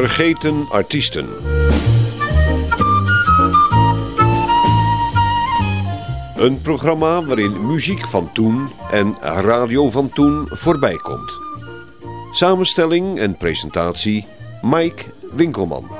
Vergeten artiesten. Een programma waarin muziek van toen en radio van toen voorbij komt. Samenstelling en presentatie Mike Winkelman.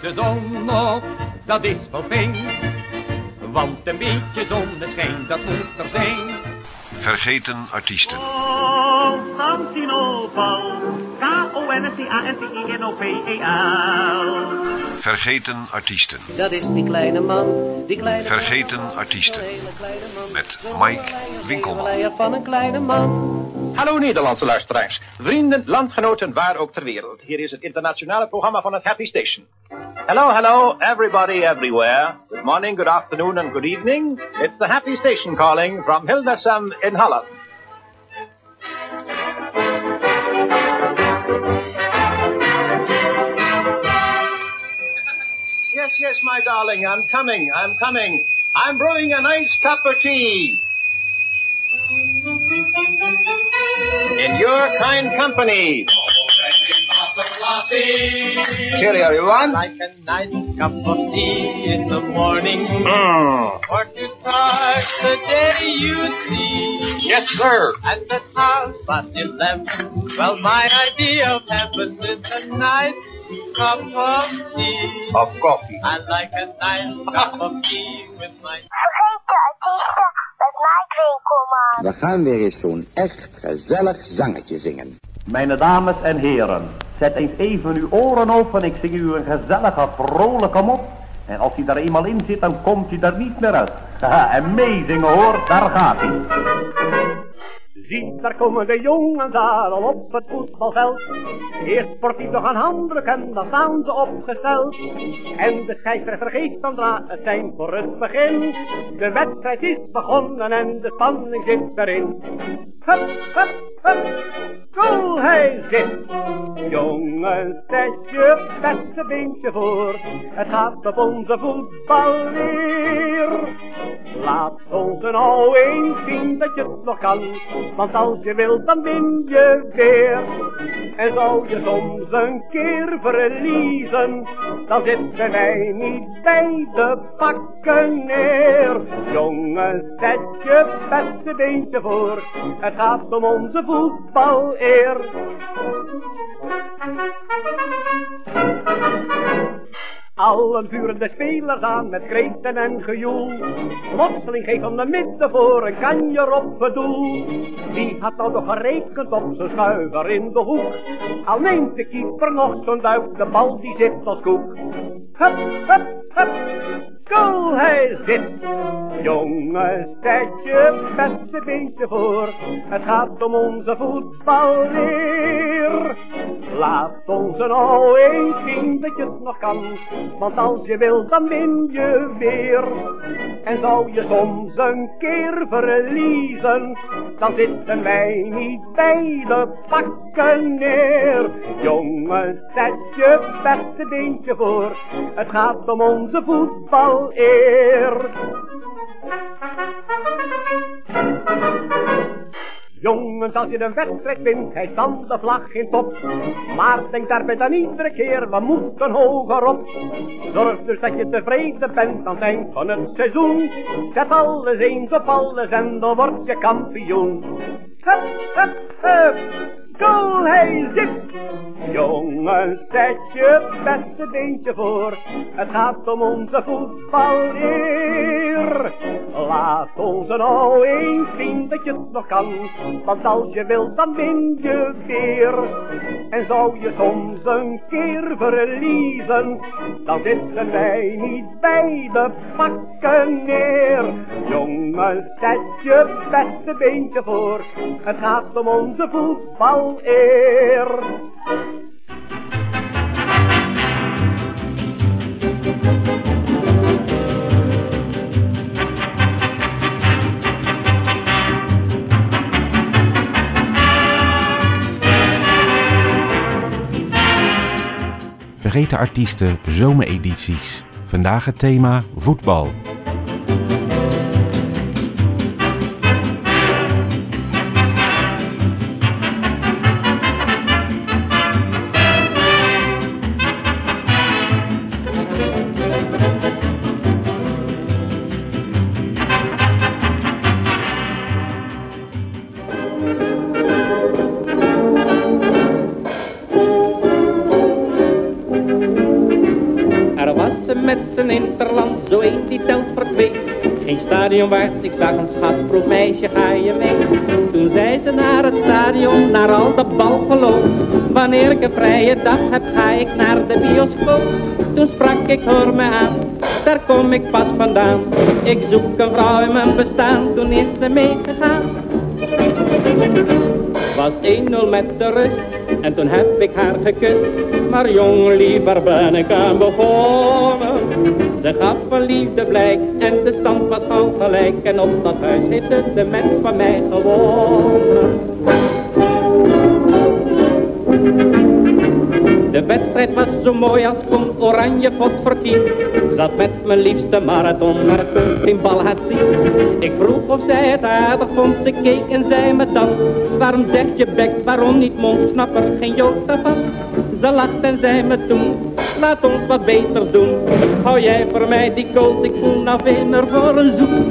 De zon op, dat is wel fijn. Want een beetje zonneschijn, dat moet er zijn. Vergeten artiesten. Constantinopel, K-O-N-S-T-A-N-T-I-N-O-P-E-L. Vergeten artiesten. Dat is die kleine man, die kleine Vergeten artiesten. Met Mike Winkelman. Leier van een kleine man. Hallo Nederlandse luisteraars, vrienden, landgenoten, waar ook ter wereld. Hier is het internationale programma van het Happy Station. Hello, hello, everybody everywhere. Good morning, good afternoon and good evening. It's the Happy Station calling from Hildesheim in Holland. Yes, my darling, I'm coming, I'm coming. I'm brewing a nice cup of tea. In your kind company. Cheerio, everyone. Like a nice cup of tea in the morning. Mm. Or to start the day you see. Yes, sir. At the half past eleven. Well, my idea of heaven is a nice cup of tea. Of coffee. I like a nice cup of tea with my Vergeten artiesten met Winkelman. We gaan weer eens zo'n echt gezellig zangetje zingen. Mijn dames en heren, zet eens even uw oren open. Ik zing u een gezellige, vrolijke mop. En als hij daar eenmaal in zit, dan komt hij er niet meer uit. Haha, en meezingen hoor, daar gaat hij. Ziet, daar komen de jongens aan op het voetbalveld. Eerst sportief nog een handdruk en dan staan ze opgesteld. En de scheidsrechter geeft dan dra het zijn voor het begin. De wedstrijd is begonnen en de spanning zit erin. Hup, hup, hup, goal hij zit. Jongens, zet je beste beentje voor. Het gaat op onze voetballeer. Laat ons nou eens zien dat je het nog kan. Want als je wilt, dan win je weer. En zou je soms een keer verliezen, dan zitten wij niet bij de pakken neer. Jongens, zet je beste beentje voor. Het gaat om onze voetbaleer. Allen vuren de spelers aan met kreten en gejoel. Plotseling geeft van de midden voor een kanjer op het doel. Wie had nou nog gerekend op zijn schuiver in de hoek? Al neemt de keeper nog zo'n duik, de bal die zit als koek. Hup, hup, hup, goal hij zit. Jongens, zet je beste beentje voor. Het gaat om onze voetballeer. Laat ons nou eens zien dat je het nog kan. Want als je wilt, dan win je weer. En zou je soms een keer verliezen, dan zitten wij niet bij de pakken neer. Jongens, zet je beste beentje voor. Het gaat om onze voetbaleer. Jongens, als je de wedstrijd wint, hij dan de vlag in top. Maar denk daarbij dan iedere keer, we moeten hoger op. Zorg dus dat je tevreden bent aan het eind van het seizoen. Zet alles eens op alles en dan word je kampioen. Hup, hup, hup. Winkel hij zit. Jongens, zet je beste beentje voor. Het gaat om onze voetbaleer. Laat ons nou eens zien dat je het nog kan. Want als je wilt, dan win je weer. En zou je soms een keer verliezen, dan zitten wij niet bij de pakken neer. Jongens, zet je beste beentje voor. Het gaat om onze Vergeten artiesten zomeredities. Vandaag het thema voetbal. Ik zag een schatproef meisje, ga je mee? Toen zei ze naar het stadion, naar al dat balgeloof. Wanneer ik een vrije dag heb, ga ik naar de bioscoop. Toen sprak ik, hoor me aan, daar kom ik pas vandaan. Ik zoek een vrouw in mijn bestaan, toen is ze meegegaan. Was 1-0 met de rust, en toen heb ik haar gekust. Maar jong, liever ben ik aan begonnen. Ze gaf een liefde blijk, en de stand was gauw gelijk. En op stadhuis heeft ze de mens van mij gewonnen. De wedstrijd was zo mooi als kon oranje pot voor tien. Zat met mijn liefste marathon, maar kon geen bal zien. Ik vroeg of zij het aardig vond, ze keek en zei me dan. Waarom zeg je bek, waarom niet mond, snap er geen jota van. Ze lacht en zei me toen, laat ons wat beters doen. Hou jij voor mij die kools, ik voel nou meer voor een zoen.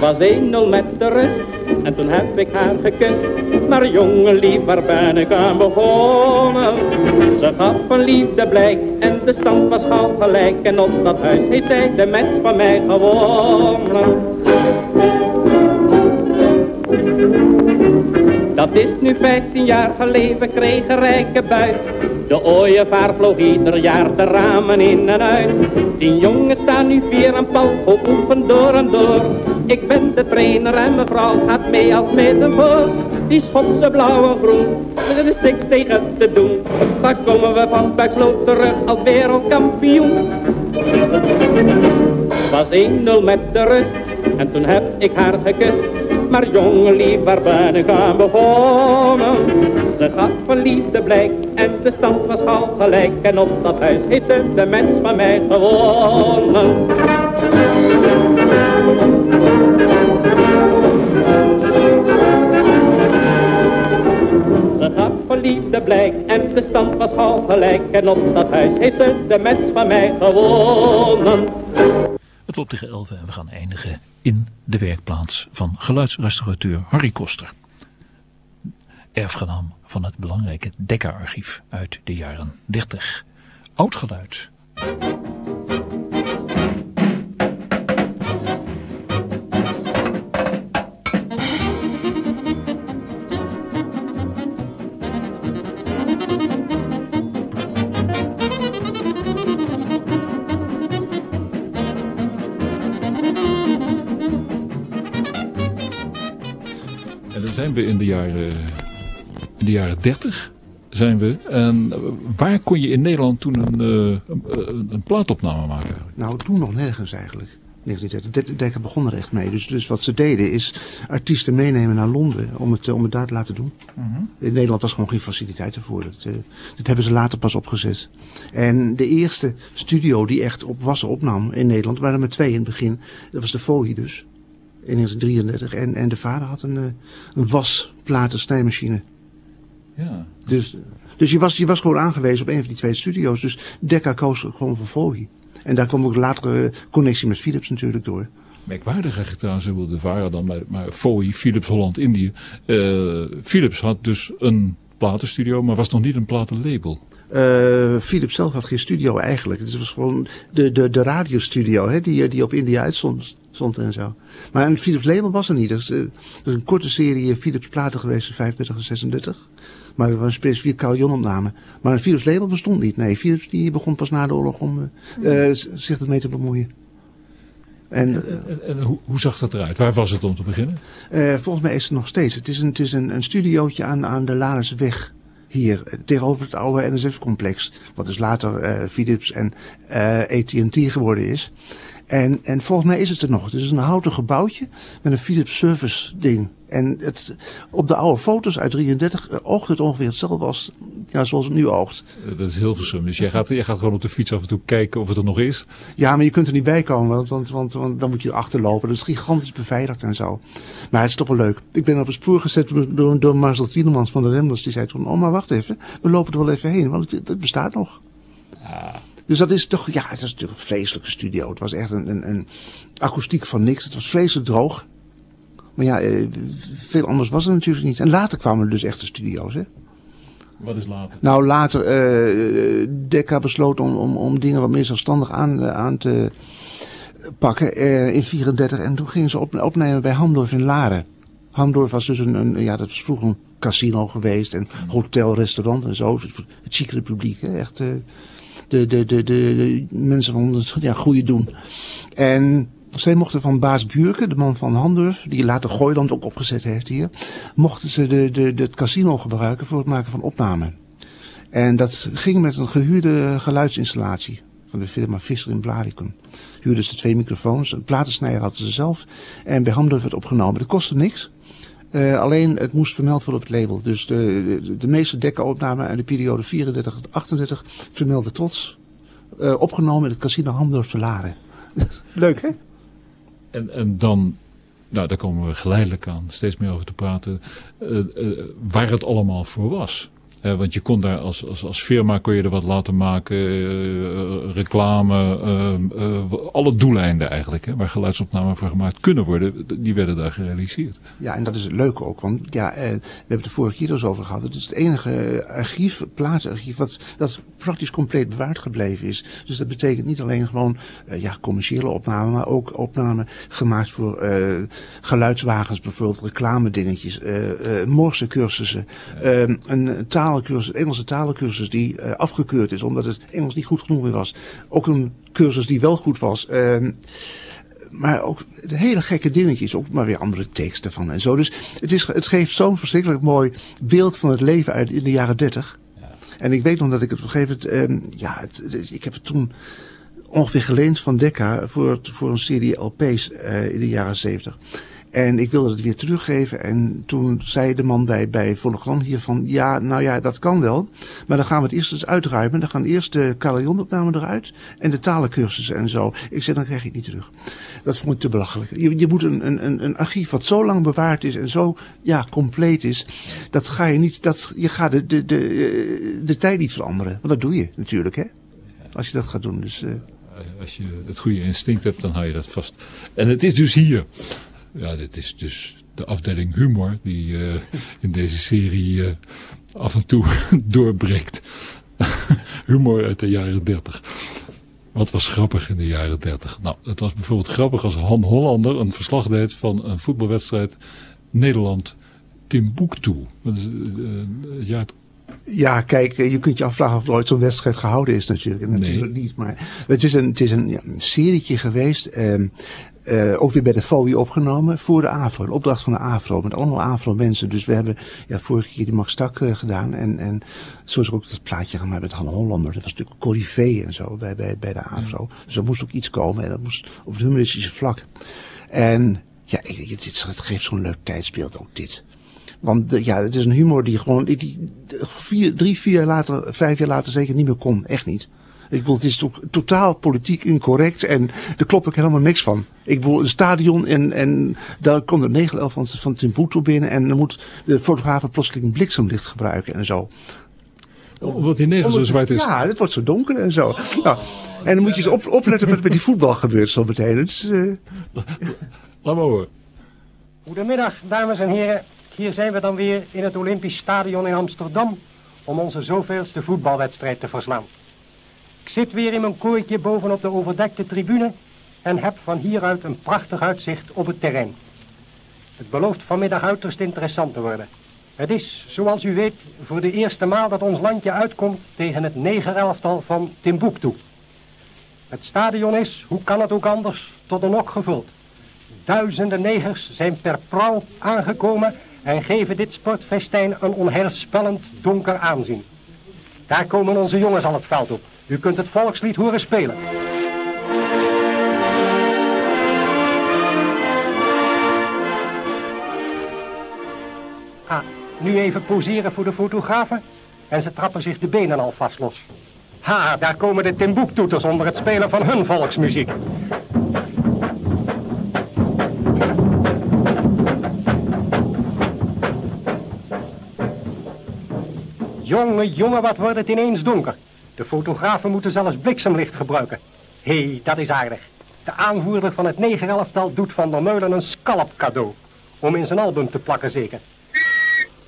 Was 1-0 met de rust, en toen heb ik haar gekust. Maar jongen lief, waar ben ik aan begonnen? Ze gaf een liefde blijk, en de stand was gauw gelijk. En op dat huis heeft zij de mens van mij gewonnen. Dat is nu 15 jaar geleden, kreeg een rijke buit. De ooievaar vloog ieder jaar de ramen in en uit. Die jongens staan nu vier en pal, geoefend door en door. Ik ben de trainer en mevrouw gaat mee als middenvoor. Die Schotse blauw en groen, er is niks tegen te doen. Straks komen we van Buiksloot terug als wereldkampioen. Was 1-0 met de rust, en toen heb ik haar gekust. Maar jongen waar ben ik aan begonnen? Ze gaf een liefde blijk en de stand was gauw gelijk. En op dat huis heeft ze de mens van mij gewonnen. Ze gaf een liefde blijk en de stand was gauw gelijk. En op dat huis heeft ze de mens van mij gewonnen. Het loopt tegen 11 en we gaan eindigen in de werkplaats van geluidsrestaurateur Harry Koster. Erfgenaam van het belangrijke Dekka-archief uit de jaren 30. Oud geluid. Zijn we in de jaren, in de jaren 30 zijn we. En waar kon je in Nederland toen een, eh, een, een plaatopname maken? Nou, toen nog nergens eigenlijk. 1930. Dekker begon er echt mee. Dus, dus wat ze deden is artiesten meenemen naar Londen om het, om het daar te laten doen. Mhm. In Nederland was gewoon geen faciliteit ervoor. Dat, eh, dat hebben ze later pas opgezet. En de eerste studio die echt op wassen opnam in Nederland, waren er maar twee in het begin. Dat was de Fohi dus. In 1933. En, en de vader had een, eh, een wasplaten snijmachine. Ja. Dus, dus je, was, je was gewoon aangewezen op een van die twee studio's. Dus Decca koos gewoon voor Fohi. En daar kwam ook later eh, connectie met Philips natuurlijk door. merkwaardige gitaar ze wilden waren dan, maar, maar Foy, Philips Holland-Indië. Eh, Philips had dus een platenstudio, maar was nog niet een platenlabel. Uh, Philips zelf had geen studio eigenlijk. Het was gewoon de, de, de radiostudio hè, die, die op India uitstond stond en zo. Maar een Philips label was er niet. Er is, er is een korte serie Philips platen geweest, 35 en 36. Maar dat was een specifiek carillonopname. Maar een Philips label bestond niet. Nee, Philips die begon pas na de oorlog om uh, zich ermee te bemoeien. En, en, en, hoe, hoe, zag dat eruit? Waar was het om te beginnen? Uh, volgens mij is het nog steeds. Het is een, het is een, een studiootje aan, aan de Ladersweg hier tegenover het oude NSF-complex. Wat dus later uh, Philips en uh, AT&T geworden is. En, en volgens mij is het er nog. Het is een houten gebouwtje met een Philips Service ding. En het, op de oude foto's uit 33 oogt het ongeveer hetzelfde als ja, zoals het nu oogt. Dat is heel versum. Dus jij gaat, jij gaat gewoon op de fiets af en toe kijken of het er nog is? Ja, maar je kunt er niet bij komen, want, want, want, want dan moet je erachter lopen. Dat is gigantisch beveiligd en zo. Maar het is toch wel leuk. Ik ben op het spoor gezet door, door Marcel Tielemans van de Remblers. Die zei toen, oh maar wacht even, we lopen er wel even heen, want het, het bestaat nog. Ja. Dus dat is toch, ja, het was natuurlijk een vreselijke studio. Het was echt een, een, een akoestiek van niks. Het was vreselijk droog. Maar ja, eh, veel anders was het natuurlijk niet. En later kwamen er dus echte studio's, hè. Wat is later? Nou, later, uh, Decca besloot om, om, om dingen wat meer zelfstandig aan, uh, aan te pakken uh, in 34. En toen gingen ze op, opnemen bij Hamdorf in Laren. Hamdorf was dus een, een, ja, dat was vroeger een casino geweest. En hotel, restaurant en zo. Het chicere publiek, hè. Echt de, de, de, de, mensen van het ja, goede doen. En zij mochten van Baas Buurke, de man van Handurf, die later Gooiland ook opgezet heeft hier, mochten ze de, de, de, het casino gebruiken voor het maken van opnamen. En dat ging met een gehuurde geluidsinstallatie van de firma Visser in Blaricum. Huurden ze twee microfoons, een platensnijder hadden ze zelf en bij Hamdurf werd opgenomen. Dat kostte niks. Uh, alleen het moest vermeld worden op het label. Dus de, de, de meeste dekkenopnamen uit de periode 34-38 vermelden trots. Uh, opgenomen in het casino Hamdorf te Laren. Leuk hè? En, en dan, nou daar komen we geleidelijk aan steeds meer over te praten, uh, waar het allemaal voor was. Uh, want je kon daar als, als, als firma kon je er wat laten maken, uh, reclame, uh, alle doeleinden eigenlijk, hè, waar geluidsopnamen voor gemaakt kunnen worden, die werden daar gerealiseerd. Ja, en dat is het leuke ook, want ja, we hebben het de vorige keer dus over gehad. Het is het enige archief, plaatsarchief, wat dat praktisch compleet bewaard gebleven is. Dus dat betekent niet alleen gewoon ja, commerciële opnamen, maar ook opnamen gemaakt voor geluidswagens bijvoorbeeld, reclame dingetjes, morse cursussen, ja. een taal talencursus, Engelse talencursus die uh, afgekeurd is omdat het Engels niet goed genoeg meer was. Ook een cursus die wel goed was. Uh, maar ook hele gekke dingetjes, ook maar weer andere teksten van en zo. Dus het, is, het geeft zo'n verschrikkelijk mooi beeld van het leven uit in de jaren dertig. Ja. En ik weet nog dat ik het op een gegeven moment, uh, ja, het, ik heb het toen ongeveer geleend van Decca voor, voor een serie LP's uh, in de jaren zeventig. En ik wilde het weer teruggeven. En toen zei de man bij, bij Fonogram hier van, ja, nou ja, dat kan wel. Maar dan gaan we het eerst eens uitruimen. Dan gaan eerst de carillonopnamen eruit. En de talencursussen en zo. Ik zei, dan krijg je het niet terug. Dat vond ik te belachelijk. Je, je moet een, een, een archief wat zo lang bewaard is en zo, ja, compleet is. Dat ga je niet, dat, je gaat de, de, de, de tijd niet veranderen. Want dat doe je natuurlijk, hè. Als je dat gaat doen, dus... Uh, als je het goede instinct hebt, dan hou je dat vast. En het is dus hier. Ja, dit is dus de afdeling humor die uh, in deze serie uh, af en toe doorbreekt. humor uit de jaren 30. Wat was grappig in de jaren 30? Nou, het was bijvoorbeeld grappig als Han Hollander een verslag deed van een voetbalwedstrijd Nederland-Timbuktu. Dat is uh, het jaar ja, kijk, je kunt je afvragen of er ooit zo'n wedstrijd gehouden is natuurlijk. Natuurlijk nee. niet, maar het is een, het is een, ja, een serietje geweest. Uh, uh, ook weer bij de FOI opgenomen voor de AVRO. De opdracht van de AVRO. Met allemaal AVRO-mensen. Dus we hebben ja, vorige keer die Max Tak uh, gedaan. En, en zo is er ook dat plaatje gemaakt met Han Hollander. Dat was natuurlijk corifee en zo bij, bij, bij de AVRO. Dus er moest ook iets komen. En dat moest op het humoristische vlak. En ja, het, het, het geeft zo'n leuk tijdsbeeld ook dit. Want de, ja, het is een humor die gewoon die, die, vier, drie, vier jaar later, vijf jaar later zeker niet meer kon. Echt niet. Ik bedoel, het is to totaal politiek incorrect en er klopt ook helemaal niks van. Ik bedoel, een stadion en, en daar komt er 9 11 van, van Timbuktu binnen en dan moet de fotograaf plotseling een bliksemlicht gebruiken en zo. Omdat die neger zo zwart is. Ja, het wordt zo donker en zo. Nou, en dan moet je eens op, opletten wat met die voetbal gebeurt zo meteen. Eh, Laat maar horen. Goedemiddag, dames en heren. Hier zijn we dan weer in het Olympisch Stadion in Amsterdam om onze zoveelste voetbalwedstrijd te verslaan. Ik zit weer in mijn kooitje bovenop de overdekte tribune en heb van hieruit een prachtig uitzicht op het terrein. Het belooft vanmiddag uiterst interessant te worden. Het is, zoals u weet, voor de eerste maal dat ons landje uitkomt tegen het negerelftal van Timbuktu. Het stadion is, hoe kan het ook anders, tot een nok gevuld. Duizenden negers zijn per prauw aangekomen en geven dit sportfestijn een onheilspellend donker aanzien. Daar komen onze jongens al het veld op. U kunt het volkslied horen spelen. Ah, nu even poseren voor de fotografen en ze trappen zich de benen al vast los. Ha, daar komen de Timbuktoeters onder het spelen van hun volksmuziek. Jonge, jonge, wat wordt het ineens donker. De fotografen moeten zelfs bliksemlicht gebruiken. Hé, hey, dat is aardig. De aanvoerder van het negerelftal doet Van der Meulen een scalp cadeau. Om in zijn album te plakken zeker.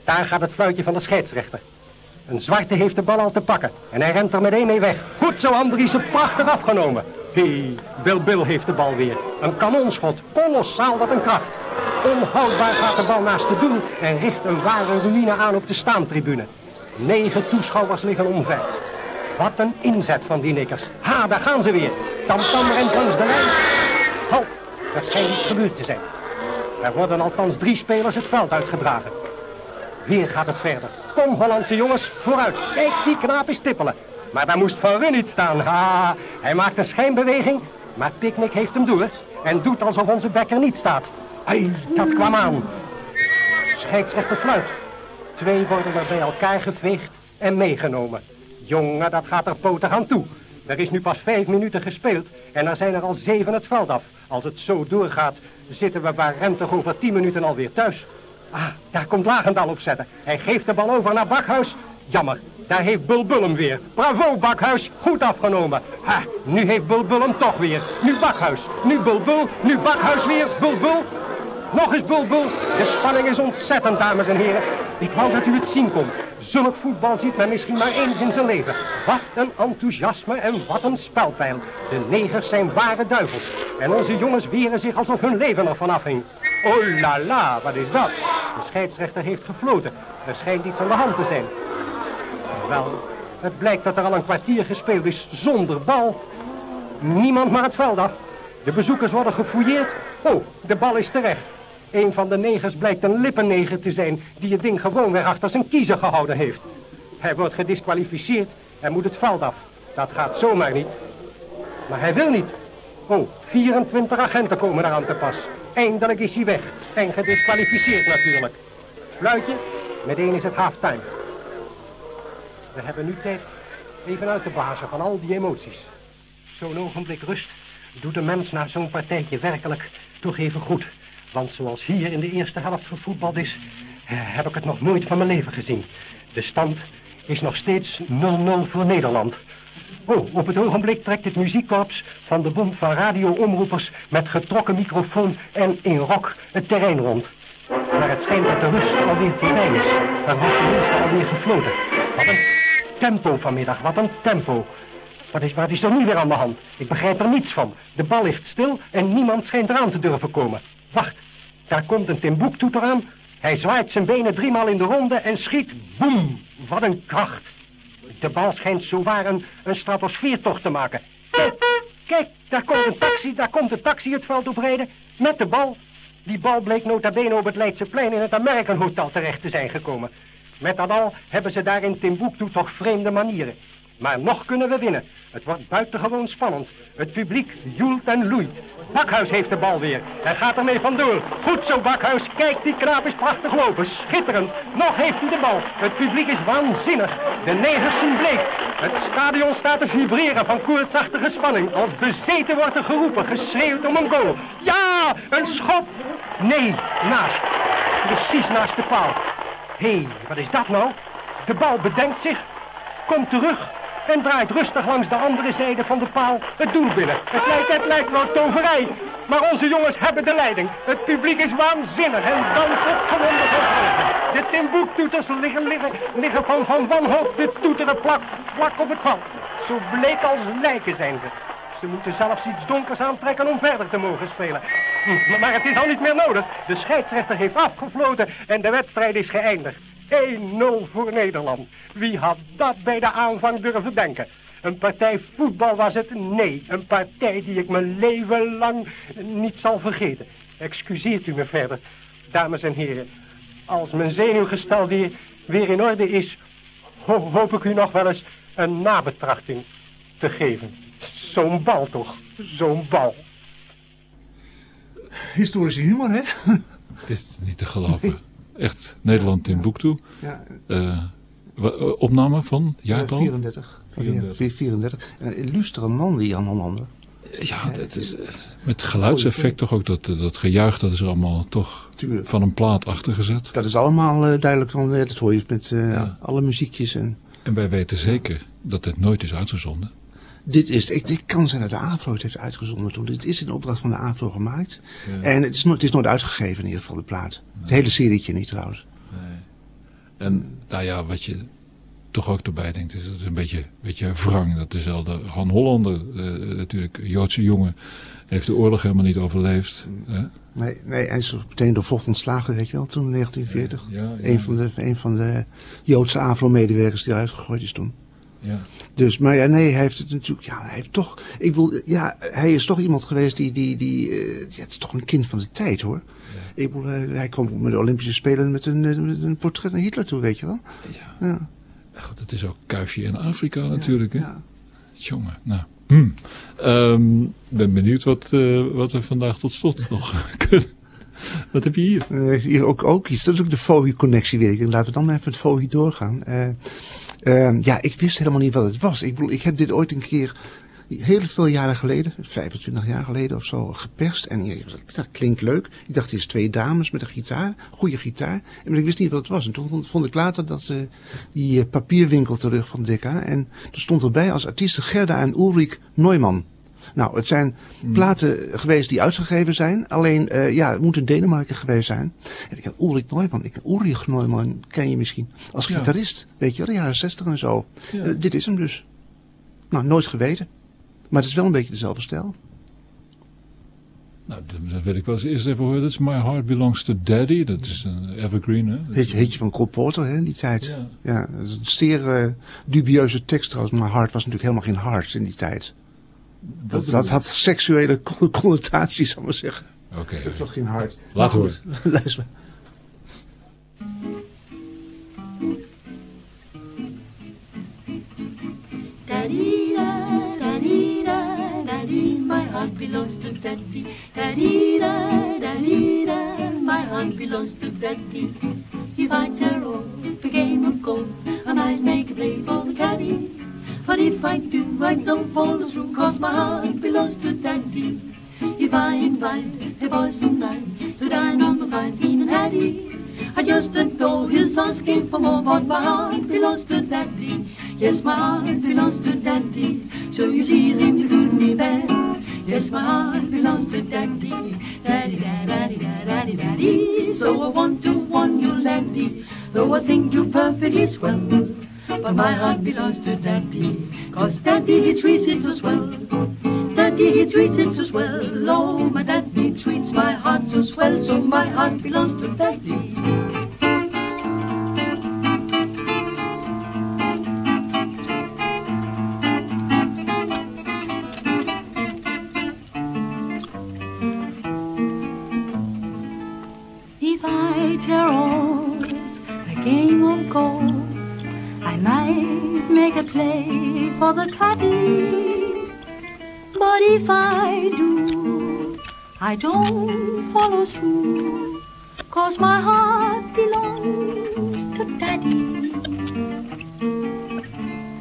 Daar gaat het fluitje van de scheidsrechter. Een zwarte heeft de bal al te pakken en hij rent er meteen mee weg. Goed zo, Andriessen, prachtig afgenomen. Hé, hey, Bill Bill heeft de bal weer. Een kanonschot, kolossaal wat een kracht. Onhoudbaar gaat de bal naast het doel en richt een ware ruïne aan op de staantribune. Negen toeschouwers liggen omver. Wat een inzet van die nikkers. Ha, daar gaan ze weer. Tamtam rent langs de lijn. Halt, er schijnt iets gebeurd te zijn. Er worden althans drie spelers het veld uitgedragen. Weer gaat het verder. Kom Hollandse jongens, vooruit. Kijk, die knaap is tippelen. Maar daar moest Van Run niet staan. Ha, hij maakt een schijnbeweging, maar Picnic heeft hem door en doet alsof onze bekker niet staat. Ai, dat kwam aan. Scheidsrechter fluit. Twee worden er bij elkaar geveegd en meegenomen. Jongen, dat gaat er potig aan toe. Er is nu pas vijf minuten gespeeld en er zijn er al zeven het veld af. Als het zo doorgaat, zitten we waar rentig over tien minuten alweer thuis. Ah, daar komt Lagendal op zetten. Hij geeft de bal over naar Bakhuis. Jammer, daar heeft Bulbul hem weer. Bravo, Bakhuis, goed afgenomen. Ha, nu heeft Bulbul hem toch weer. Nu Bakhuis, nu Bulbul, nu Bakhuis weer. Bulbul, nog eens Bulbul. De spanning is ontzettend, dames en heren. Ik wou dat u het zien kon. Zulk voetbal ziet men misschien maar eens in zijn leven. Wat een enthousiasme en wat een spelpijl. De negers zijn ware duivels. En onze jongens weren zich alsof hun leven er vanaf hing. Oh la la, wat is dat? De scheidsrechter heeft gefloten. Er schijnt iets aan de hand te zijn. Wel, het blijkt dat er al een kwartier gespeeld is zonder bal. Niemand maar het veld af. De bezoekers worden gefouilleerd. Oh, de bal is terecht. Een van de negers blijkt een lippenneger te zijn die het ding gewoon weer achter zijn kiezer gehouden heeft. Hij wordt gedisqualificeerd en moet het veld af. Dat gaat zomaar niet. Maar hij wil niet. Oh, 24 agenten komen eraan te pas. Eindelijk is hij weg. En gedisqualificeerd natuurlijk. Fluitje, meteen is het halftime. We hebben nu tijd even uit te blazen van al die emoties. Zo'n ogenblik rust doet de mens na zo'n partijtje werkelijk toch even goed. Want zoals hier in de eerste helft gevoetbald is, heb ik het nog nooit van mijn leven gezien. De stand is nog steeds 0-0 voor Nederland. Oh, op het ogenblik trekt het muziekkorps van de Bond van Radio-Omroepers met getrokken microfoon en in rok het terrein rond. Maar het schijnt dat de rust alweer voorbij is. Er wordt tenminste alweer gefloten. Wat een tempo vanmiddag, wat een tempo. Wat is, wat is er nu weer aan de hand? Ik begrijp er niets van. De bal ligt stil en niemand schijnt eraan te durven komen. Wacht, daar komt een Timbuktu aan. Hij zwaait zijn benen driemaal in de ronde en schiet. Boem, wat een kracht. De bal schijnt zowaar een, een stratosfeertocht te maken. Kijk, daar komt een taxi, daar komt een taxi het veld oprijden. Met de bal. Die bal bleek nota bene op het Leidseplein in het American Hotel terecht te zijn gekomen. Met dat al hebben ze daar in Timbuktu toch vreemde manieren. Maar nog kunnen we winnen. Het wordt buitengewoon spannend. Het publiek joelt en loeit. Bakhuis heeft de bal weer. Hij gaat ermee vandoor. Goed zo, Bakhuis. Kijk, die knaap is prachtig lopen. Schitterend. Nog heeft hij de bal. Het publiek is waanzinnig. De negers zijn bleek. Het stadion staat te vibreren van koortsachtige spanning. Als bezeten wordt er geroepen, geschreeuwd om een goal. Ja, een schop. Nee, naast. Precies naast de paal. Hé, hey, wat is dat nou? De bal bedenkt zich. komt terug en draait rustig langs de andere zijde van de paal het doel binnen. Het lijkt, het lijkt wel toverij, maar onze jongens hebben de leiding. Het publiek is waanzinnig en gewonder van vreugde. De Timbuktoeters liggen, liggen, liggen van, van wanhoop de toeteren plak, vlak op het veld. Zo bleek als lijken zijn ze. Ze moeten zelfs iets donkers aantrekken om verder te mogen spelen. Hm, Maar het is al niet meer nodig. De scheidsrechter heeft afgefloten en de wedstrijd is geëindigd. 1-0 voor Nederland. Wie had dat bij de aanvang durven denken? Een partij voetbal was het? Nee, een partij die ik mijn leven lang niet zal vergeten. Excuseert u me verder, dames en heren. Als mijn zenuwgestel weer, weer in orde is, ho- hoop ik u nog wel eens een nabetrachting te geven. Zo'n bal toch, zo'n bal. Historische humor, hè? Het is niet te geloven. Echt, Nederland in Boektoe. Ja. Eh, eh, opname van jaartal? 34. 34. 34. En een illustere man, die Jan Hollander. Ja, dat is, eh, met geluidseffect toch ook, dat, dat gejuich, dat is er allemaal toch Tuurlijk. van een plaat achtergezet. Dat is allemaal eh, duidelijk, van, eh, dat hoor je met eh, alle muziekjes. En En wij weten zeker dat dit nooit is uitgezonden. Dit is, ik, dit kan zijn dat de AVRO het heeft uitgezonden toen. Dit is in opdracht van de AVRO gemaakt. Ja. En het is, nooit, het is nooit uitgegeven in ieder geval, de plaat. Het hele serietje niet trouwens. En nou ja, wat je toch ook erbij denkt, is dat het een beetje, beetje wrang. Dat dezelfde Han Hollander, eh, natuurlijk een Joodse jongen, heeft de oorlog helemaal niet overleefd. hè? Nee, nee, hij is meteen door vocht ontslagen, weet je wel, toen in 1940. Ja, ja. Een, van de, een van de Joodse AVRO-medewerkers die eruit gegooid is toen. Ja. Dus, maar ja, nee, hij heeft het natuurlijk, ja, hij heeft toch, ik bedoel, ja, hij is toch iemand geweest die, die, die, eh, ja, het is toch een kind van de tijd hoor. Ik bedoel, hij kwam met de Olympische Spelen met een, eh, met een portret naar Hitler toe, weet je wel. Ja. God, het is ook kuifje in Afrika natuurlijk. Hè? Jongen, nou. Hm. Ehm, ben benieuwd wat, eh, wat we vandaag tot slot nog kunnen. Wat heb je hier? Hier ook, ook iets, dat is ook de FOI-connectie weer. Ik- Laten we dan even het FOI doorgaan. Eh, ehm, ja, ik wist helemaal niet wat het was. Ik ik heb dit ooit een keer, heel veel jaren geleden, 25 jaar geleden of zo, geperst. En ik dacht, dat klinkt leuk. Ik dacht, hier is twee dames met een gitaar, goede gitaar. En ik wist niet wat het was. En toen vond, ik later dat ze die eh, papierwinkel terug van Decca. En er stond erbij als artiesten Gerda en Ulrich Neumann. Nou, het zijn platen geweest die uitgegeven zijn. Alleen, eh, ja, het moet in Denemarken geweest zijn. En ik had Ulrich Neumann. Ik, Ulrich Neumann ken je misschien. Als Ja. gitarist. Weet je wel, de jaren 60 en zo. Ja. Eh, dit is hem dus. Nou, nooit geweten. Maar het is wel een beetje dezelfde stijl. Nou, dat, wil ik wel eens eerst even horen. Dat is My Heart Belongs to Daddy. Dat is een evergreen, hè? Heetje, heetje van Cole Porter, hè, in die tijd. Ja. Ja, dat is een zeer eh, dubieuze tekst trouwens. Maar hart was natuurlijk helemaal geen hart in die tijd. Dat, dat had seksuele con- connotaties, zal ik maar zeggen. Oké. Dat is toch geen hart. Laat goed, Luister maar. My heart belongs to daddy. Da-dee-da, da-dee-da, my heart belongs to daddy. If I tear off a game of golf, I might make a play for the caddy. If I do, I don't follow through, cause my heart belongs to daddy. If I invite a boy tonight to dine on my fine bean and Hattie, I just adore his asking for more, but my heart belongs to daddy. Yes, my heart belongs to daddy. So you see, in the good the bad. Yes, my heart belongs to daddy. Daddy, da, daddy, da, daddy, daddy. So I want to warn you, laddie, though I think you're perfectly swell. But my heart belongs to daddy, cause daddy he treats it so swell. Daddy he treats it so swell. Oh, my daddy treats my heart so swell, so my heart belongs to daddy. Play for the caddy. But if I do, I don't follow through, cause my heart belongs to daddy.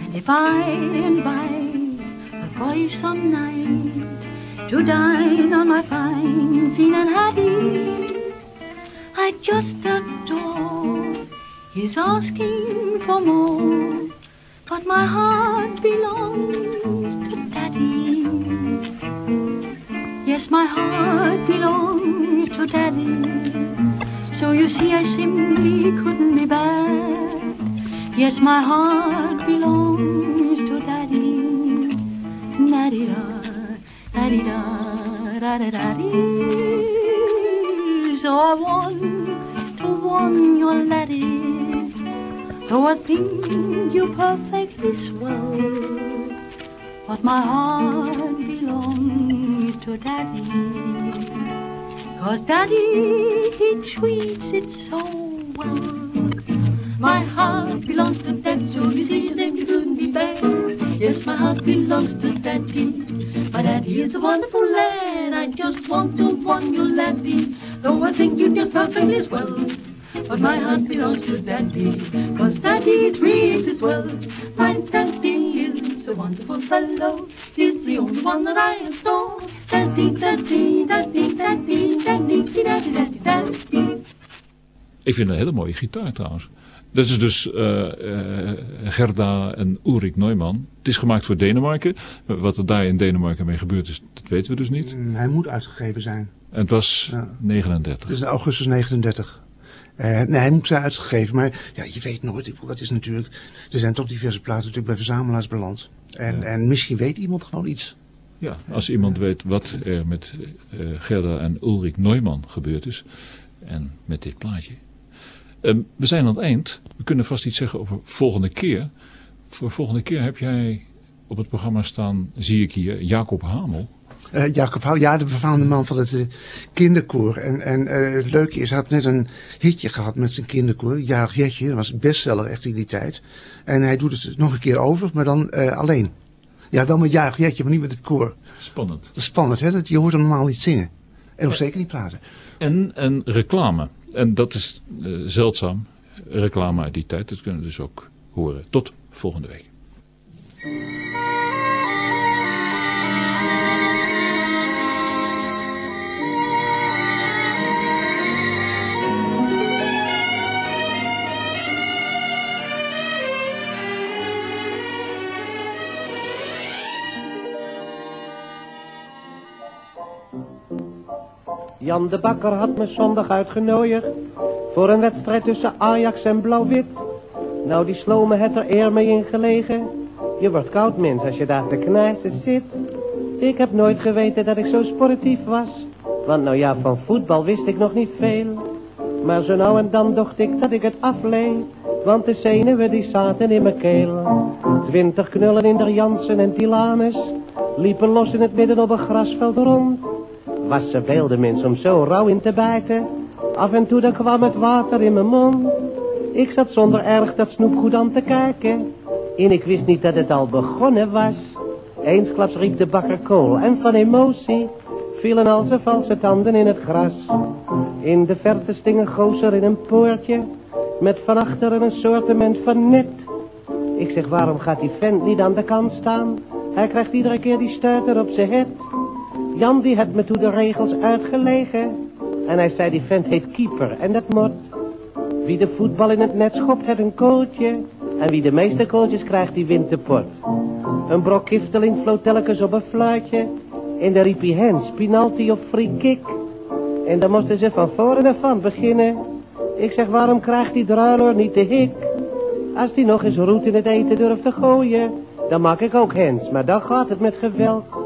And if I invite a boy some night to dine on my fine Finn and Hattie, I just adore his asking for more. But my heart belongs to Daddy. Yes, my heart belongs to Daddy. So you see, I simply couldn't be bad. Yes, my heart belongs to Daddy. Daddy da, daddy da, da da daddy. So I want to warn your laddie. Though I think you perfectly swell, but my heart belongs to Daddy. Cause Daddy, he treats it so well. My heart belongs to Daddy, so you see his name you couldn't be bad. Yes, my heart belongs to Daddy. My Daddy is a wonderful lad. I just want to warn you, laddie. Though I think you just perfectly swell. But my heart belongs to Daddy, cause Daddy treats it well. My Daddy is a wonderful fellow, he's the only one that I adore. Daddy, Daddy, Daddy, Daddy, Daddy, Daddy, Daddy, Daddy. Ik vind het een hele mooie gitaar trouwens. Dat is dus eh, eh, Gerda en Ulrik Neumann. Het is gemaakt voor Denemarken. Wat er daar in Denemarken mee gebeurd is, dat weten we dus niet. Mm, Hij moet uitgegeven zijn. En het was 39. Het is augustus 39. Eh, nee, hij moet zijn uitgegeven, maar ja, je weet nooit. Ik bedoel, dat is natuurlijk, er zijn toch diverse plaatsen natuurlijk bij verzamelaars beland. En, en misschien weet iemand gewoon iets. Ja, als iemand weet wat er met eh, Gerda en Ulrik Neumann gebeurd is. En met dit plaatje. Ehm, we zijn aan het eind. We kunnen vast iets zeggen over volgende keer. Voor volgende keer heb jij op het programma staan, zie ik hier, Jacob Hamel. Eh, Jacob Houw, ja, de befaamde man van het eh, kinderkoor. En, en eh, het leuke is, hij had net een hitje gehad met zijn kinderkoor. Jarig Jetje, dat was een bestseller echt in die tijd. En hij doet het nog een keer over, maar dan alleen. Ja, wel met Jarig Jetje, maar niet met het koor. Spannend. Dat is spannend, hè? Dat, je hoort hem normaal niet zingen. En ook zeker niet praten. En, en reclame. En dat is zeldzaam. Reclame uit die tijd, dat kunnen we dus ook horen. Tot volgende week. Jan de Bakker had me zondag uitgenodigd voor een wedstrijd tussen Ajax en Blauw-Wit. Nou, die slome het er eer mee ingelegen. Je wordt koud, mens, als je daar te knijzen zit. Ik heb nooit geweten dat ik zo sportief was. Want nou ja, van voetbal wist ik nog niet veel. Maar zo nou en dan dacht ik dat ik het afleed. Want de zenuwen die zaten in mijn keel. Twintig knullen in der Jansen en Tilanus. Liepen los in het midden op een grasveld rond. Was ze beelde mens om zo rauw in te bijten. Af en toe dan kwam het water in mijn mond. Ik zat zonder erg dat snoepgoed aan te kijken. En ik wist niet dat het al begonnen was. Eensklaps riep de bakker kool en van emotie vielen al zijn valse tanden in het gras. In de verte sting een gozer in een poortje, met van achteren een soortement van net. Ik zeg, waarom gaat die vent niet aan de kant staan? Hij krijgt iedere keer die stuiter op zijn het. Jan die had me toen de regels uitgelegen. En hij zei, die vent heet keeper en dat mot. Wie de voetbal in het net schopt, het een kooltje. En wie de meeste kooltjes krijgt, die wint de pot. Een brok kifteling floot telkens op een fluitje. En daar riep hij hens, penalty of free kick. En dan moesten ze van voren en van beginnen. Ik zeg, waarom krijgt die druiler niet de hik? Als die nog eens roet in het eten durft te gooien, dan maak ik ook hens, maar dan gaat het met geweld.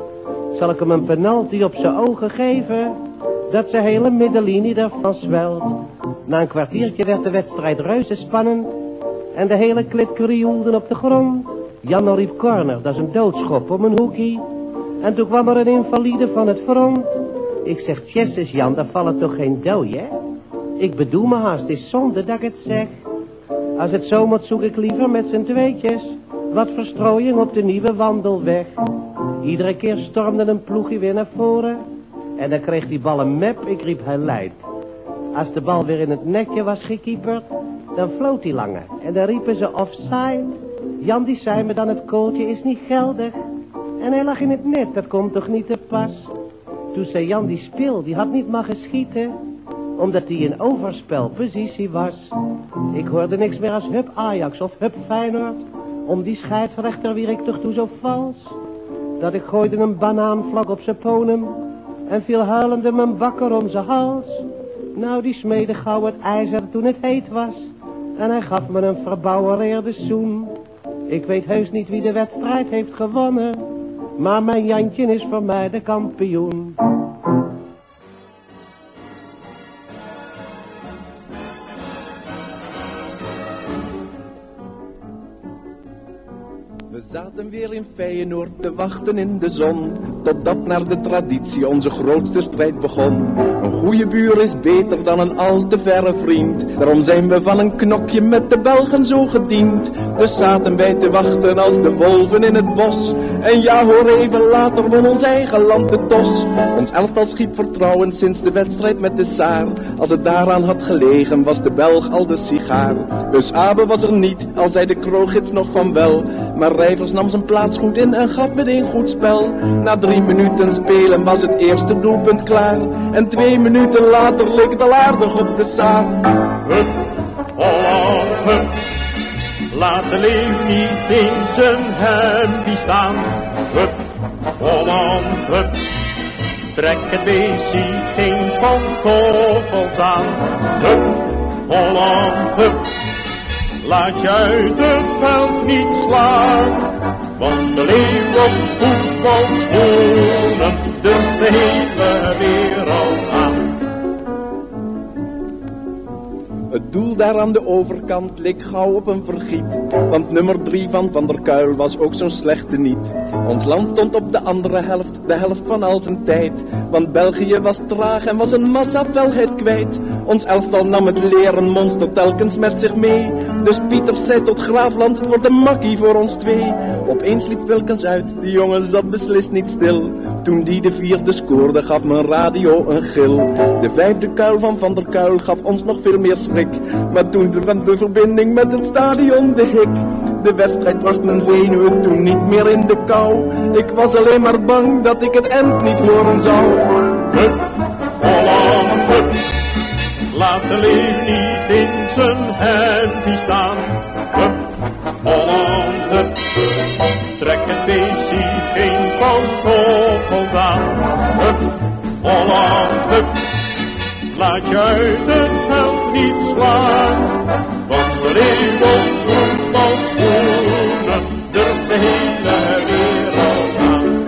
Zal ik hem een penalty op zijn ogen geven, dat zijn hele middenlinie ervan zwelt. Na een kwartiertje werd de wedstrijd reuze spannend en de hele klit krioelde op de grond. Jan riep corner, dat is een doodschop om een hoekie. En toen kwam er een invalide van het front. Ik zeg, Jesses Jan, daar vallen toch geen dooi, hè? Ik bedoel me haast, is zonde dat ik het zeg. Als het zo moet, zoek ik liever met z'n tweetjes wat verstrooiing op de nieuwe wandelweg. Iedere keer stormde een ploegje weer naar voren. En dan kreeg die bal een map, ik riep hij leidt. Als de bal weer in het netje was gekieperd, dan floot hij langer. En dan riepen ze offside. Jan die zei me dan het kooltje is niet geldig. En hij lag in het net, dat komt toch niet te pas. Toen zei Jan die speel, die had niet mogen schieten. Omdat hij in overspelpositie was. Ik hoorde niks meer als hup Ajax of hup Feyenoord. Om die scheidsrechter wier ik toch toe zo vals, dat ik gooide een banaanvlak op zijn ponum en viel huilende mijn bakker om zijn hals. Nou, die smeedde gauw het ijzer toen het heet was en hij gaf me een verbouwereerde zoen. Ik weet heus niet wie de wedstrijd heeft gewonnen, maar mijn Jantje is voor mij de kampioen. We zaten weer in Feyenoord te wachten in de zon, totdat naar de traditie onze grootste strijd begon. Een goede buur is beter dan een al te verre vriend, daarom zijn we van een knokje met de Belgen zo gediend. Dus zaten wij te wachten als de wolven in het bos, en ja hoor even later won ons eigen land de tos. Ons elftal schiep vertrouwen sinds de wedstrijd met de Saar, als het daaraan had gelegen was de Belg al de sigaar. Dus Abe was er niet, al zei de krooggids nog van wel, maar Rijvers nam zijn plaats goed in en gaf meteen goed spel. Na drie minuten spelen was het eerste doelpunt klaar. En twee minuten later leek het al aardig op de saar. Laat de leeuw niet in zijn hempie staan. Hup, Holland, hup. Trek het beestje geen pantoffels aan. Hup, Holland, hup. Laat je uit het veld niet slaan, want de leeuw op voetbalschoenen durft de hele wereld aan. Het doel daar aan de overkant leek gauw op een vergiet. Want nummer drie van Van der Kuil was ook zo'n slechte niet. Ons land stond op de andere helft, de helft van al zijn tijd. Want België was traag en was een massa felheid kwijt. Ons elftal nam het leren monster telkens met zich mee. Dus Pieters zei tot Graafland, het wordt een makkie voor ons twee. Opeens liep Wilkens uit, de jongen zat beslist niet stil. Toen die de vierde scoorde, gaf mijn radio een gil. De vijfde kuil van Van der Kuil gaf ons nog veel meer schrik. Maar toen de, de verbinding met het stadion de hik. De wedstrijd was mijn zenuwen toen niet meer in de kou. Ik was alleen maar bang dat ik het end niet horen zou. Hup, Holland, hup. Laat de leeuw niet in zijn hempie staan. Hup, Holland, hup. Trek het beestje geen pantoffels aan. Hup, Holland, hup. Laat je uit het veld niet slaan. Want de leeuw op voetbalschoenen durft de hele wereld aan.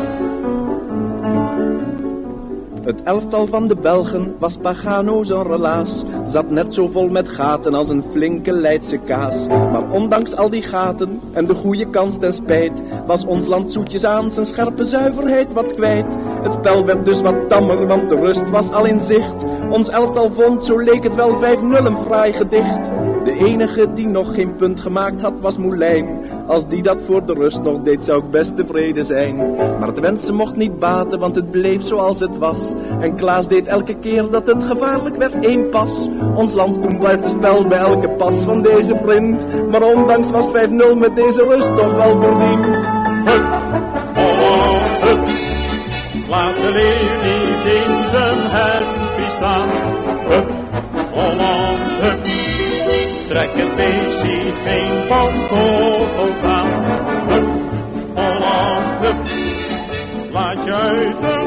Het elftal van de Belgen was Pagano zijn relaas. Zat net zo vol met gaten als een flinke Leidse kaas. Maar ondanks al die gaten en de goede kans ten spijt, was ons land zoetjes aan zijn scherpe zuiverheid wat kwijt. Het spel werd dus wat tammer, want de rust was al in zicht. Ons elftal vond, zo leek het wel 5-0 een fraai gedicht. De enige die nog geen punt gemaakt had was Moulijn. Als die dat voor de rust nog deed zou ik best tevreden zijn. Maar het wensen mocht niet baten, want het bleef zoals het was. En Klaas deed elke keer dat het gevaarlijk werd één pas. Ons land toen buitenspel bij elke pas van deze vriend. Maar ondanks was 5-0 met deze rust toch wel verdiend. Hup, Holland, hup. Laat de leeuw niet in zijn hempie staan. Hup, hup. Trek het geen pantoffels aan. Hup, Holland, hup. Laat je uit het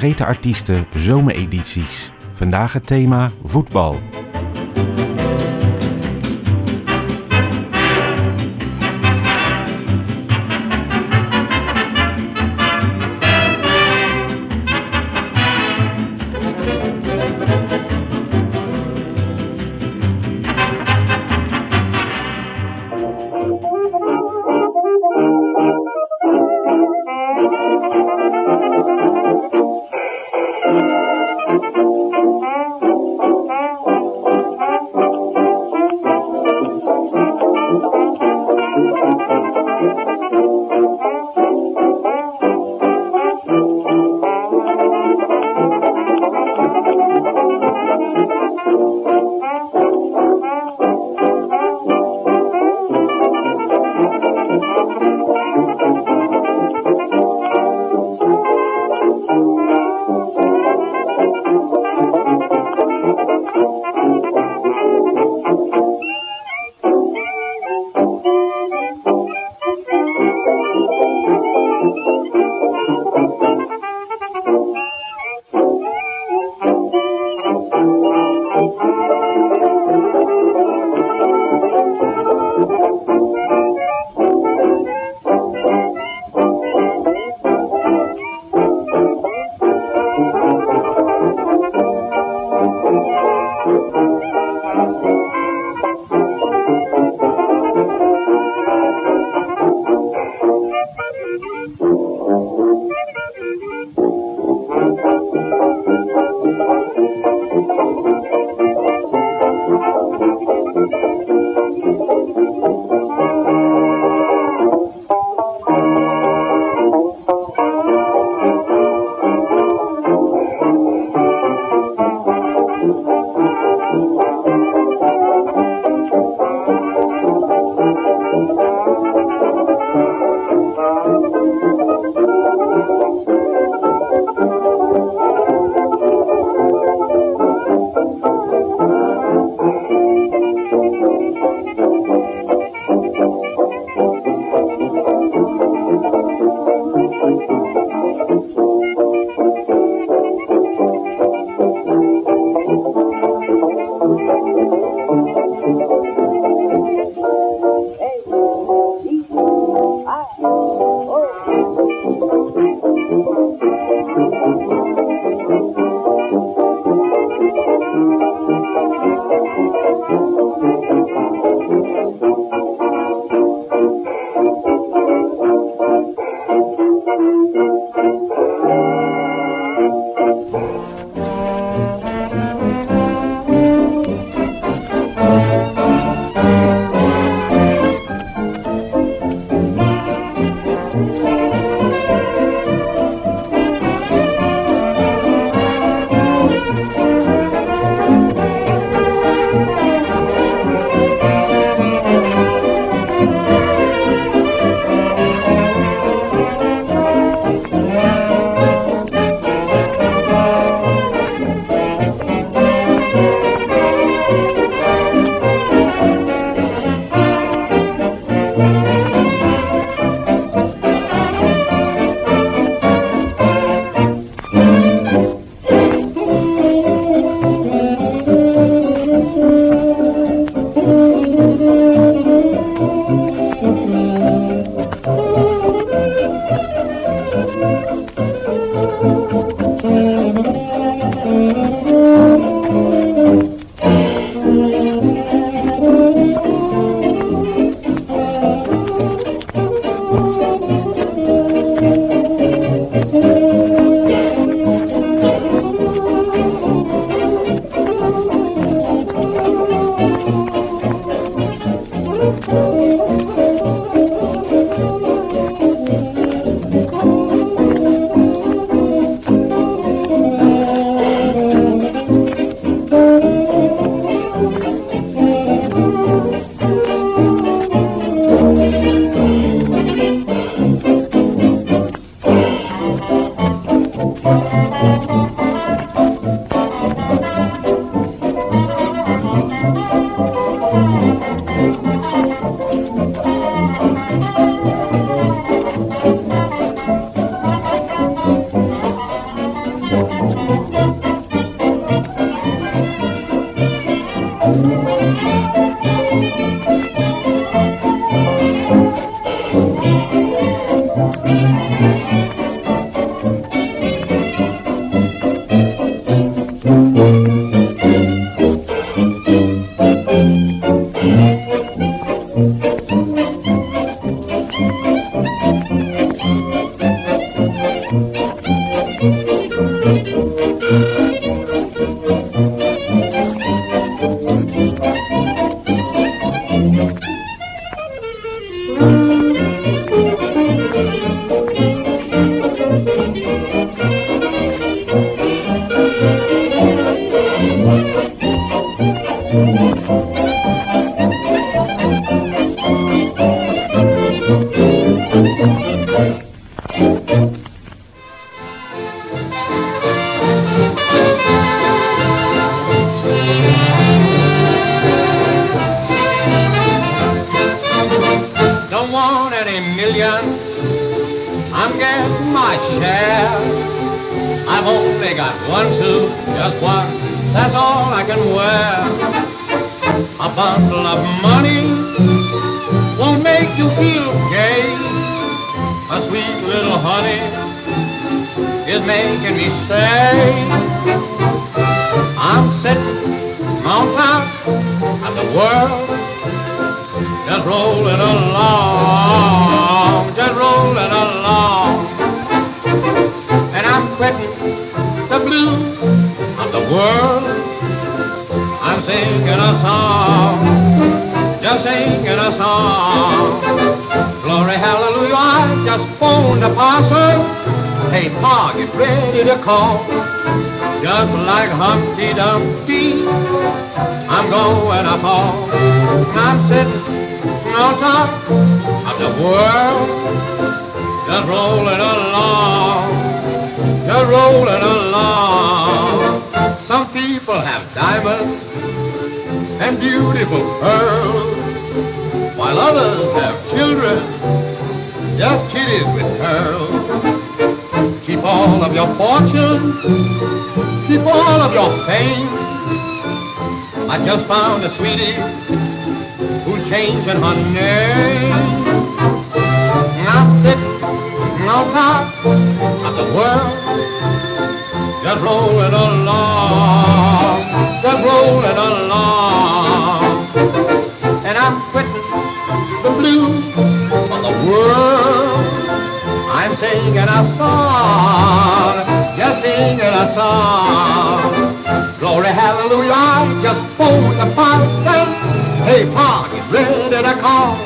Vergeten artiesten zomeredities. Vandaag het thema voetbal. Keep all of your fortune, keep all of your fame. I just found a sweetie who's changing her name. Now sit on top of the world, just rolling along, just rolling along. And I'm quitting the blues of the world. I'm singing a song, just singing a song. Glory, hallelujah, I just phoned the parson. Hey, Pa, get ready to call.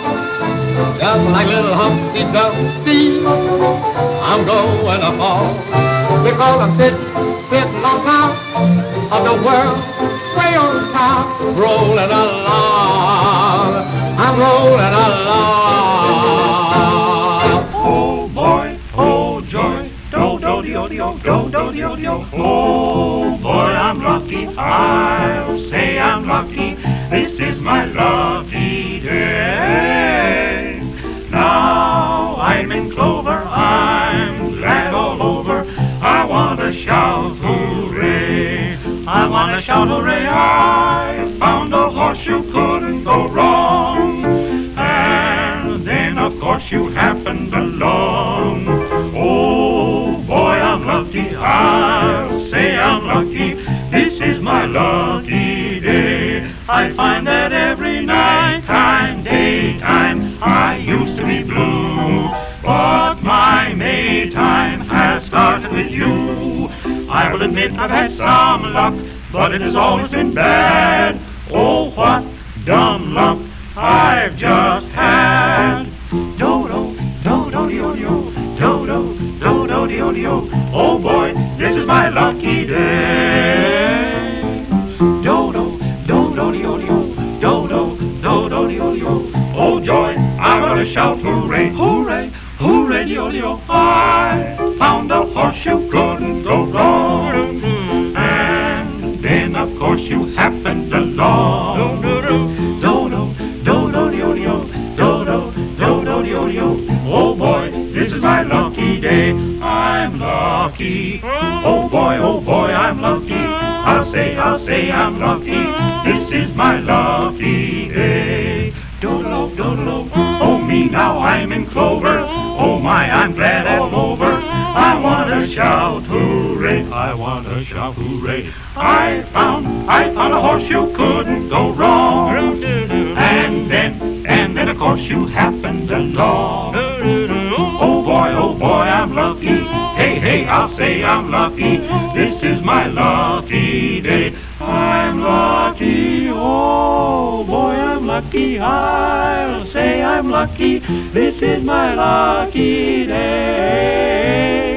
Just like little Humpty Dumpty, I'm going to fall. Because I'm sitting, sitting on top of the world, way on top, rolling along. I'm rolling along. Do do do do do. Oh boy, I'm lucky. I'll say I'm lucky. This is my lucky day. Now I'm in clover. I'm glad all over. I want to shout hooray. I want to shout hooray. I found a horse you couldn't go wrong. And then of course you happened along. I'll say I'm lucky. This is my lucky day. I find that every night time, daytime, I used to be blue. But my May time has started with you. I will admit I've had some luck, but it has always been bad. Oh, what dumb luck I've just had. Dodo, dodo, do, do, do, do, do, do, do, do, do, do, do, this is my lucky day. Dodo, dodo, dio, dio, dodo, dodo, dio, dio. Oh joy, I'm gonna shout hooray, hooray, hooray, dio, dio. I found a horse you couldn't go wrong. And then of course you happened along. Dodo, dodo, Oh boy, oh boy, I'm lucky. I'll say, I'll say I'm lucky. This is my lucky day. Doodle, doodle, oh me now I'm in clover. Oh my, I'm glad I'm over. I wanna shout hooray, I wanna shout hooray. I found, I found a horse you couldn't go wrong. And then, and then of course you happened along. I'll say I'm lucky. This is my lucky day. I'm lucky, oh boy, I'm lucky. I'll say I'm lucky. This is my lucky day.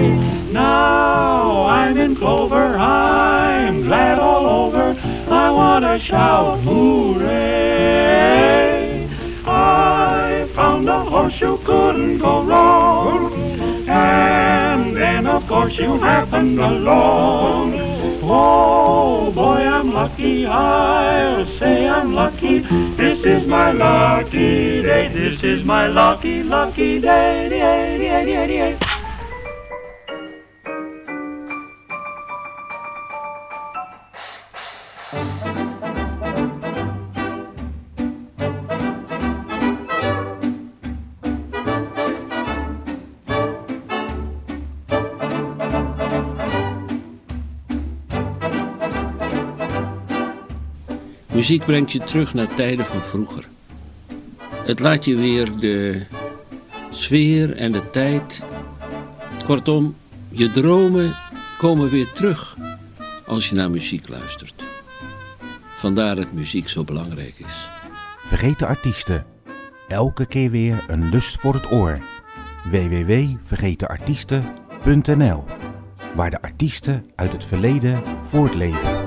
Now I'm in clover, I'm glad all over. I want to shout hooray. I found a horse you couldn't go wrong. And then of course you happened along. Oh boy, I'm lucky, I'll say I'm lucky. This is my lucky day, this is my lucky, lucky day. day, day, day, day. Muziek brengt je terug naar tijden van vroeger. Het laat je weer de sfeer en de tijd. Kortom, je dromen komen weer terug als je naar muziek luistert. Vandaar dat muziek zo belangrijk is. Vergeten artiesten. Elke keer weer een lust voor het oor. www.vergetenartiesten.nl Waar de artiesten uit het verleden voortleven.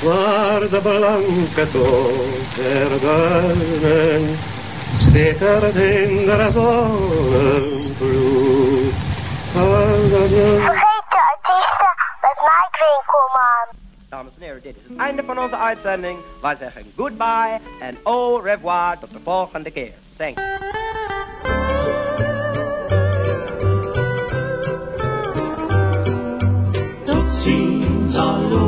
Guarda Blanca per bene, schitterde zon blu. Vergeten artiesten met Mike Winkelman. Dames en heren, dit is het einde van onze uitzending. Wij zeggen goodbye en au revoir tot de volgende keer. Thanks. Tot ziens, aloha,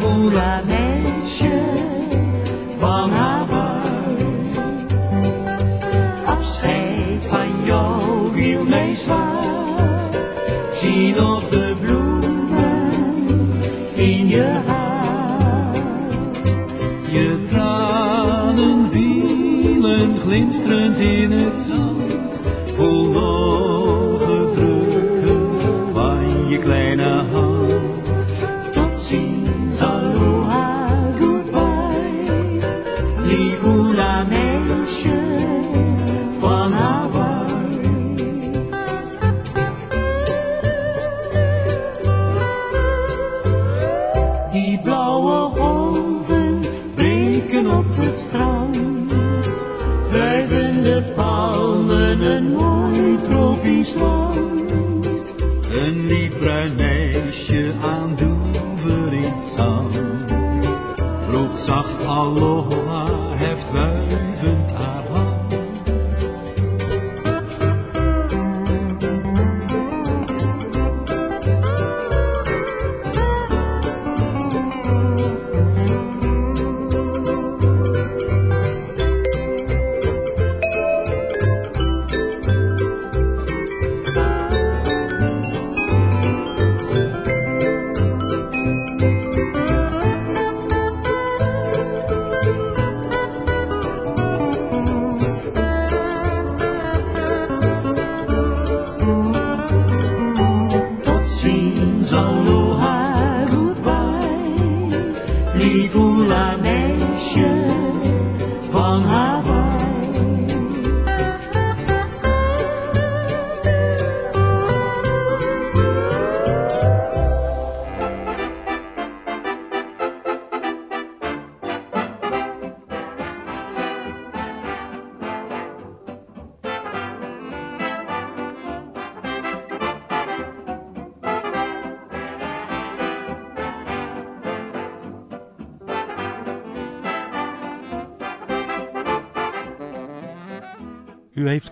Hoera meisje van Hawaii. Afscheid van jou viel mij zwaar. Zie nog de bloemen in je haar. Je tranen vielen glinsterend in het zand. Vol Een lief bruin meisje aan doever het zand. Roept zacht aloha,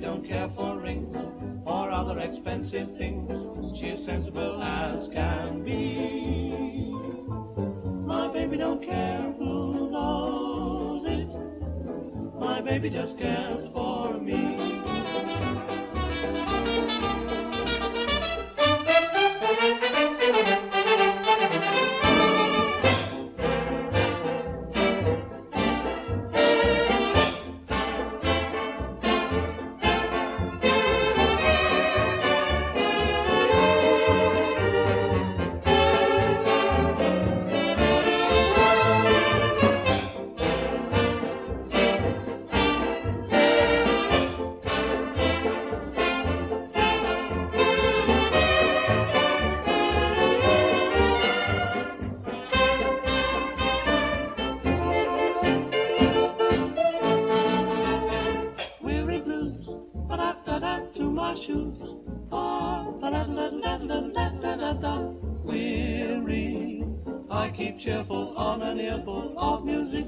Don't care for rings or other expensive things. She's sensible as can be. My baby don't care who knows it. My baby just cares for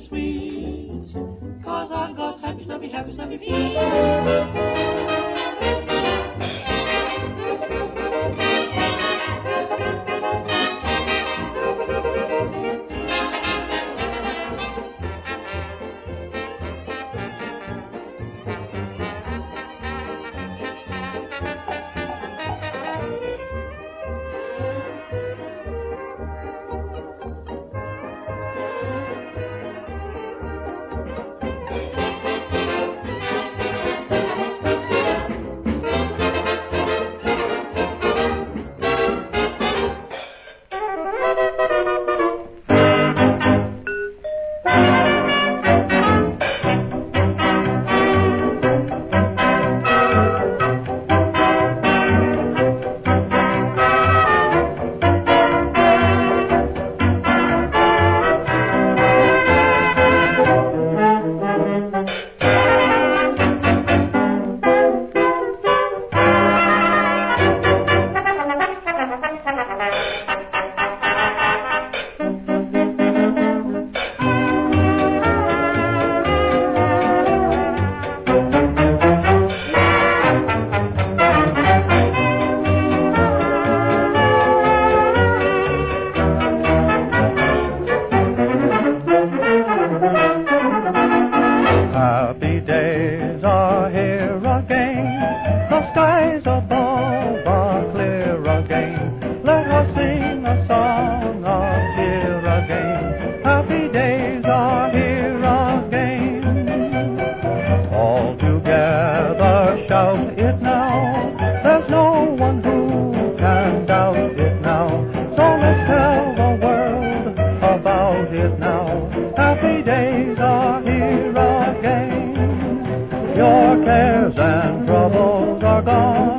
sweet. Cause I got happy, snappy, happy, snappy feet. Shout it now. There's no one who can doubt it now. So let's tell the world about it now. Happy days are here again. Your cares and troubles are gone.